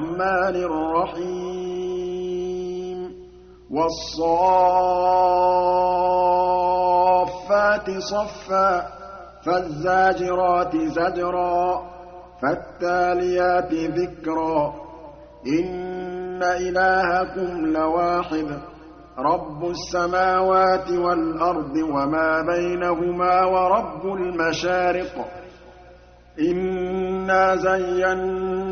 الرَّحْمَٰنِ الرَّحِيمِ. وَالصَّافَّاتِ صَفًّا فَالزَّاجِرَاتِ زَجْرًا فَالتَّالِيَاتِ ذِكْرًا. إِنَّ إِلَٰهَكُمْ لَوَاحِدٌ رَّبُّ السَّمَاوَاتِ وَالْأَرْضِ وَمَا بَيْنَهُمَا وَرَبُّ الْمَشَارِقِ. إِنَّا زَيَّنَّا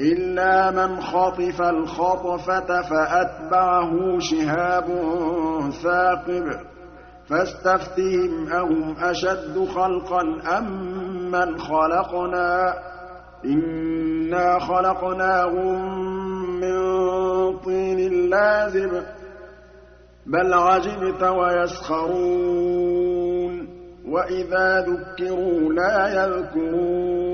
إِلَّا مَنْ خَطِفَ الْخَطْفَةَ فَأَتْبَعَهُ شِهَابٌ ثَاقِبٌ فَاسْتَفْتِهِمْ أَهُمْ أَشَدُّ خَلْقًا أَم مَّنْ خَلَقْنَا إِنَّا خَلَقْنَاهُم مِّن طِينٍ لَّازِبٍ بَلْ عَجِبْتَ وَيَسْخَرُونَ وَإِذَا ذُكِّرُوا لَا يَذْكُرُونَ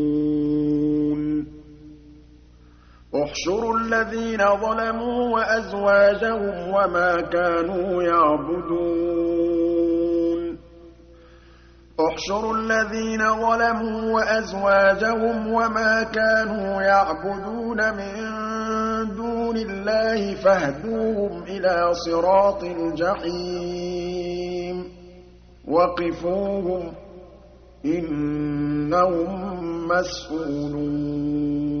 احْشُرُوا الَّذِينَ ظَلَمُوا وَأَزْوَاجَهُمْ وَمَا كَانُوا يَعْبُدُونَ. احْشُرُوا الَّذِينَ ظَلَمُوا وَأَزْوَاجَهُمْ وَمَا كَانُوا يَعْبُدُونَ مِن دُونِ اللَّهِ فَاهْدُوهُمْ إِلَىٰ صِرَاطِ الْجَحِيمِ. وَقِفُوهُمْ ۖ إِنَّهُم مَّسْئُولُونَ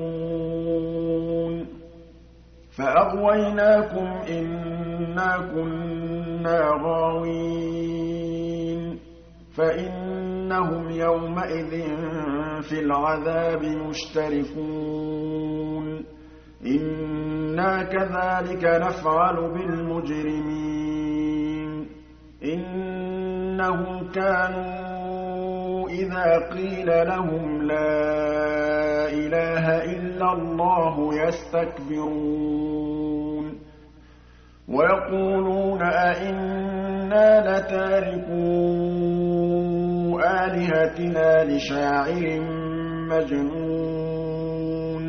فَأَغْوَيْنَاكُمْ إِنَّا كُنَّا غَاوِينَ. فَإِنَّهُمْ يَوْمَئِذٍ فِي الْعَذَابِ مُشْتَرِكُونَ. إِنَّا كَذَٰلِكَ نَفْعَلُ بِالْمُجْرِمِينَ. إِنَّهُمْ كَانُوا إِذَا قِيلَ لَهُمْ لَا إِلَٰهَ إِلَّا اللَّهُ يَسْتَكْبِرُونَ. وَيَقُولُونَ أَئِنَّا لَتَارِكُو آلِهَتِنَا لِشَاعِرٍ مَّجْنُونٍ.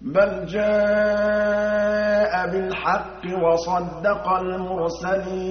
بَلْ جَاءَ بِالْحَقِّ وَصَدَّقَ الْمُرْسَلِينَ.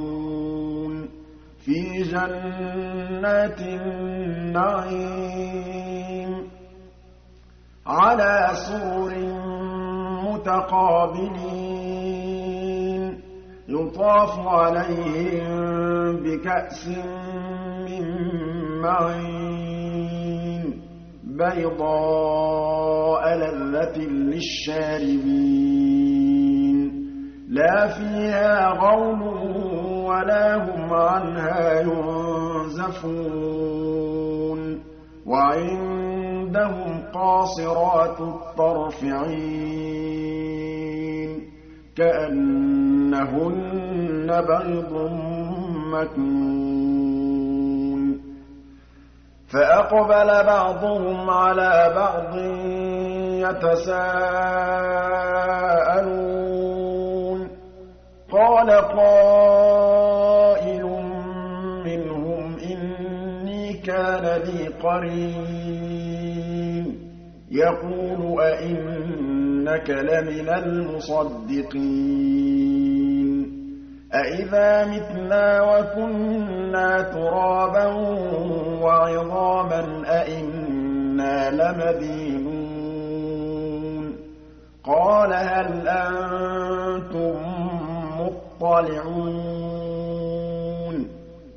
فِي جَنَّاتِ النَّعِيمِ عَلَىٰ سُرُرٍ مُّتَقَابِلِينَ يُطَافُ عَلَيْهِم بِكَأْسٍ مِّن مَّعِينٍ بَيْضَاءَ لَذَّةٍ لِّلشَّارِبِينَ لَا فِيهَا غَوْلٌ وَلَا هُمْ عَنْهَا يُنزَفُونَ. وَعِندَهُمْ قَاصِرَاتُ الطَّرْفِ عِينٌ كَأَنَّهُنَّ بَيْضٌ مَّكْنُونٌ. فَأَقْبَلَ بَعْضُهُمْ عَلَىٰ بَعْضٍ يَتَسَاءَلُونَ. قَالَ قَائِلٌ كَانَ لِي قَرِينٌ. يَقُولُ أَإِنَّكَ لَمِنَ الْمُصَدِّقِينَ. أَإِذَا مِتْنَا وَكُنَّا تُرَابًا وَعِظَامًا أَإِنَّا لَمَدِينُونَ. قَالَ هَلْ أَنتُم مُّطَّلِعُونَ؟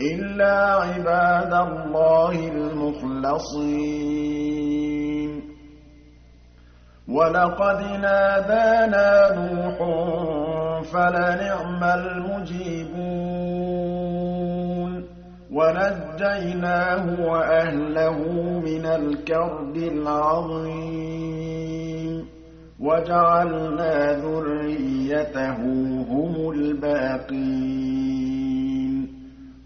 إِلَّا عِبَادَ اللَّهِ الْمُخْلَصِينَ. وَلَقَدْ نَادَانَا نُوحٌ فَلَنِعْمَ الْمُجِيبُونَ. وَنَجَّيْنَاهُ وَأَهْلَهُ مِنَ الْكَرْبِ الْعَظِيمِ. وَجَعَلْنَا ذُرِّيَّتَهُ هُمُ الْبَاقِينَ.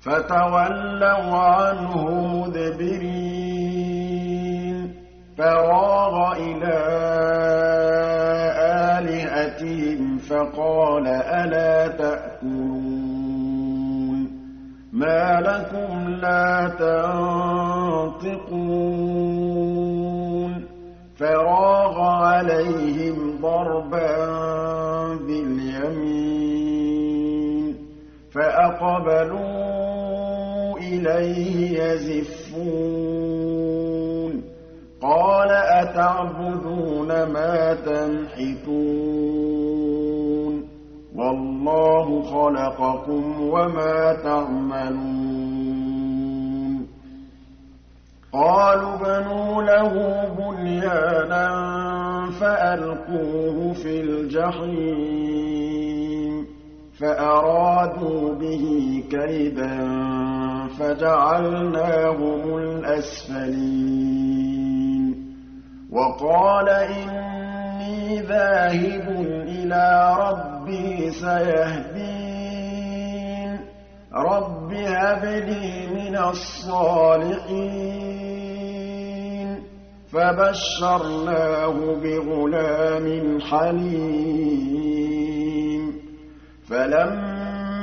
فَتَوَلَّوْا عَنْهُ مُدْبِرِينَ. فَرَاغَ إِلَىٰ آلِهَتِهِمْ فَقَالَ أَلَا تَأْكُلُونَ؟ مَا لَكُمْ لَا تَنطِقُونَ. فَرَاغَ عَلَيْهِمْ ضَرْبًا بِالْيَمِينِ. فَأَقْبَلُوا إِلَيْهِ يَزِفُّونَ. قَالَ أَتَعْبُدُونَ مَا تَنْحِتُونَ؟ وَاللَّهُ خَلَقَكُمْ وَمَا تَعْمَلُونَ. قَالُوا ابْنُوا لَهُ بُنْيَانًا فَأَلْقُوهُ فِي الْجَحِيمِ فَأَرَادُوا بِهِ كَيْدًا فَجَعَلْنَاهُمُ الْأَسْفَلِينَ. وَقَالَ إِنِّي ذَاهِبٌ إِلَىٰ رَبِّي سَيَهْدِينِ. رَبِّ هَبْ لِي مِنَ الصَّالِحِينَ. فَبَشَّرْنَاهُ بِغُلَامٍ حَلِيمٍ. فَلَمَّا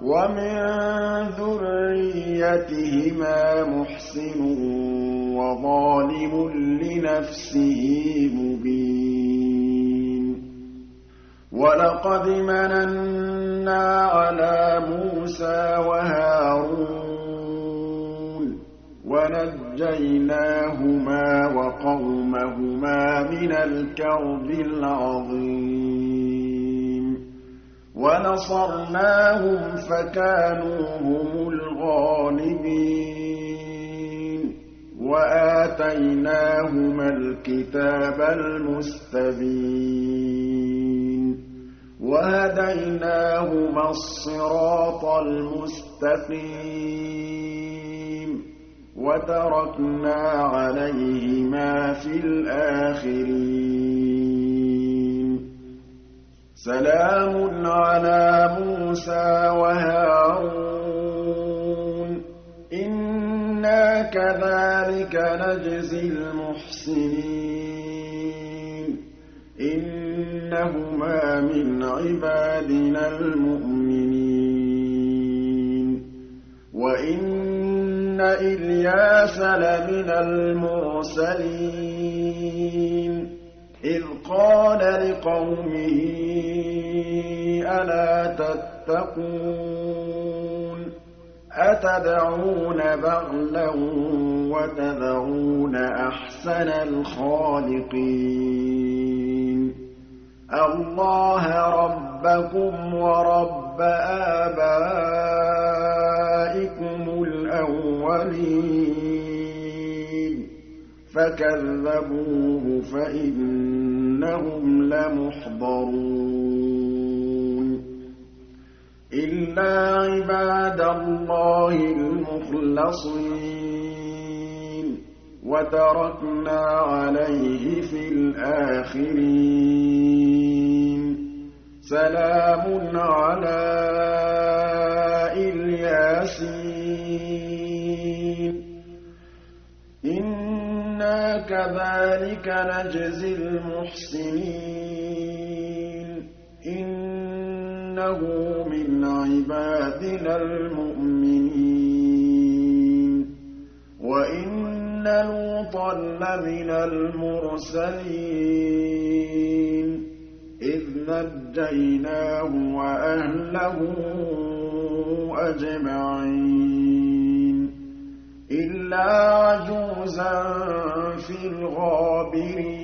وَمِن ذُرِّيَّتِهِمَا مُحْسِنٌ وَظَالِمٌ لِّنَفْسِهِ مُبِينٌ. وَلَقَدْ مَنَنَّا عَلَىٰ مُوسَىٰ وَهَارُونَ وَنَجَّيْنَاهُمَا وَقَوْمَهُمَا مِنَ الْكَرْبِ الْعَظِيمِ. وَنَصَرْنَاهُمْ فَكَانُوا هُمُ الْغَالِبِينَ. وَآتَيْنَاهُمَا الْكِتَابَ الْمُسْتَبِينَ. وَهَدَيْنَاهُمَا الصِّرَاطَ الْمُسْتَقِيمَ. وَتَرَكْنَا عَلَيْهِمَا فِي الْآخِرِينَ. سَلَامٌ عَلَىٰ مُوسَىٰ وَهَارُونَ. إِنَّا كَذَٰلِكَ نَجْزِي الْمُحْسِنِينَ. إِنَّهُمَا مِنْ عِبَادِنَا الْمُؤْمِنِينَ. وَإِنَّ إِلْيَاسَ لَمِنَ الْمُرْسَلِينَ. إِذْ قَالَ لِقَوْمِهِ أَلَا تَتَّقُونَ؟ أَتَدْعُونَ بَعْلًا وَتَذَرُونَ أَحْسَنَ الْخَالِقِينَ؟ اللَّهَ رَبَّكُمْ وَرَبَّ آبَائِكُمُ الْأَوَّلِينَ. فَكَذَّبُوهُ فَإِنَّهُمْ لَمُحْضَرُونَ. إِلَّا عِبَادَ اللَّهِ الْمُخْلَصِينَ. وَتَرَكْنَا عَلَيْهِ فِي الْآخِرِينَ. سَلَامٌ عَلَىٰ إِلْيَاسِينَ. إِنَّا كَذَٰلِكَ نَجْزِي الْمُحْسِنِينَ. إِنَّهُ مِنْ عِبَادِنَا الْمُؤْمِنِينَ. وَإِنَّ لُوطًا لَّمِنَ الْمُرْسَلِينَ. إِذْ نَجَّيْنَاهُ وَأَهْلَهُ أَجْمَعِينَ. إِلَّا عَجُوزًا فِي الْغَابِرِينَ.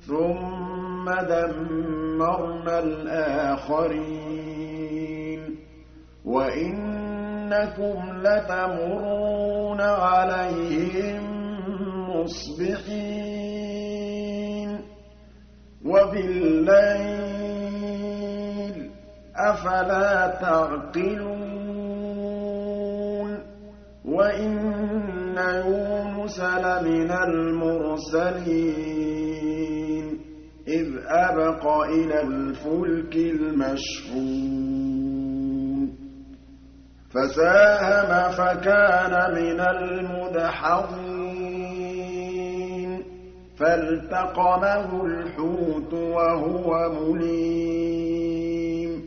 ثُمَّ دَمَّرْنَا الْآخَرِينَ وَإِنَّكُمْ لَتَمُرُّونَ عَلَيْهِم مُّصْبِحِينَ وَبِاللَّيْلِ ۗ أَفَلَا تَعْقِلُونَ وَإِنَّ يُونُسَ لَمِنَ الْمُرْسَلِينَ إِذْ أَبَقَ إِلَى الْفُلْكِ الْمَشْحُونِ. فَسَاهَمَ فَكَانَ مِنَ الْمُدْحَضِينَ. فَالْتَقَمَهُ الْحُوتُ وَهُوَ مُلِيمٌ.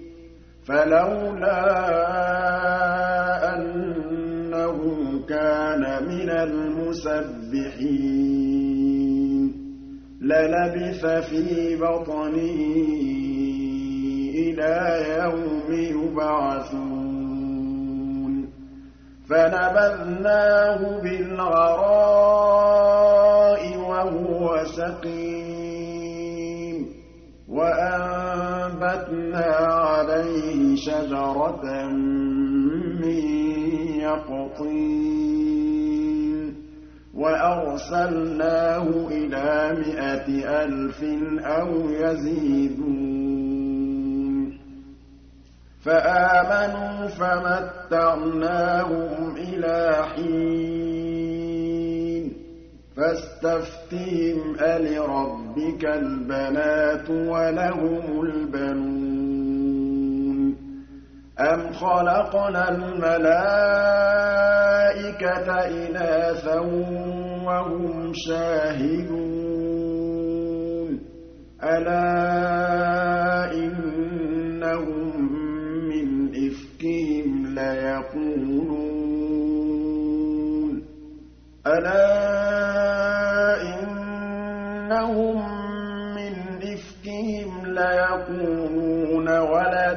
فَلَوْلَا أَنَّهُ كَانَ مِنَ الْمُسَبِّحِينَ. لَلَبِثَ فِي بَطْنِهِ إِلَىٰ يَوْمِ يُبْعَثُونَ. فَنَبَذْنَاهُ بِالْعَرَاءِ وَهُوَ سَقِيمٌ. وَأَنبَتْنَا عَلَيْهِ شَجَرَةً مِّن يَقْطِينٍ. وَأَرْسَلْنَاهُ إِلَىٰ مِائَةِ أَلْفٍ أَوْ يَزِيدُونَ. فَآمَنُوا فَمَتَّعْنَاهُمْ إِلَىٰ حِينٍ. فَاسْتَفْتِهِمْ أَلِرَبِّكَ الْبَنَاتُ وَلَهُمُ الْبَنُونَ. أَمْ خَلَقْنَا الْمَلَائِكَةَ إِنَاثًا وَهُمْ شَاهِدُونَ أَلَا إِنَّهُم مِّنْ إِفْكِهِمْ لَيَقُولُونَ أَلَا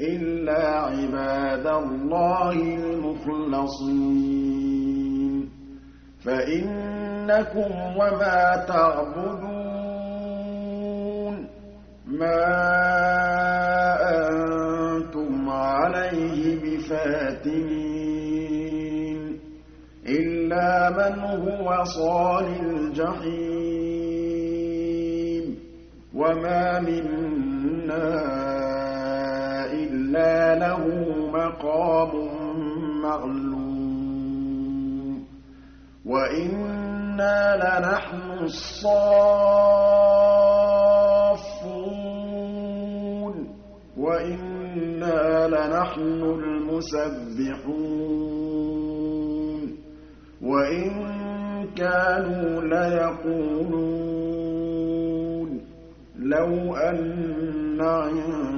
إِلَّا عِبَادَ اللَّهِ الْمُخْلَصِينَ. فَإِنَّكُمْ وَمَا تَعْبُدُونَ. مَا أَنتُمْ عَلَيْهِ بِفَاتِنِينَ. إِلَّا مَنْ هُوَ صَالِ الْجَحِيمِ. وَمَا مِنَّا إِلَّا لَهُ مَقَامٌ مَّعْلُومٌ وَإِنَّا لَنَحْنُ الصَّافُّونَ وَإِنَّا لَنَحْنُ الْمُسَبِّحُونَ وَإِن كَانُوا لَيَقُولُونَ لَوْ أَنَّ عِندَنَا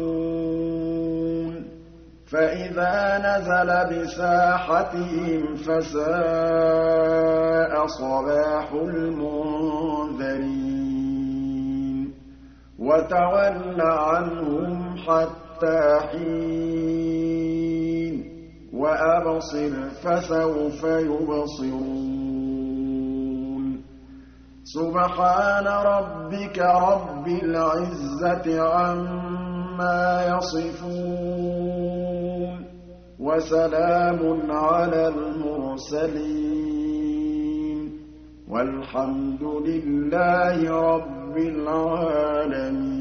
فَإِذَا نَزَلَ بِسَاحَتِهِمْ فَسَاءَ صَبَاحُ الْمُنذَرِينَ وَتَوَلَّ عَنْهُمْ حَتَّىٰ حِينٍ وَأَبْصِرْ فَسَوْفَ يُبْصِرُونَ سُبْحَانَ رَبِّكَ رَبِّ الْعِزَّةِ عَمَّا يَصِفُونَ وَسَلَامٌ عَلَى الْمُرْسَلِينَ وَالْحَمْدُ لِلَّهِ رَبِّ الْعَالَمِينَ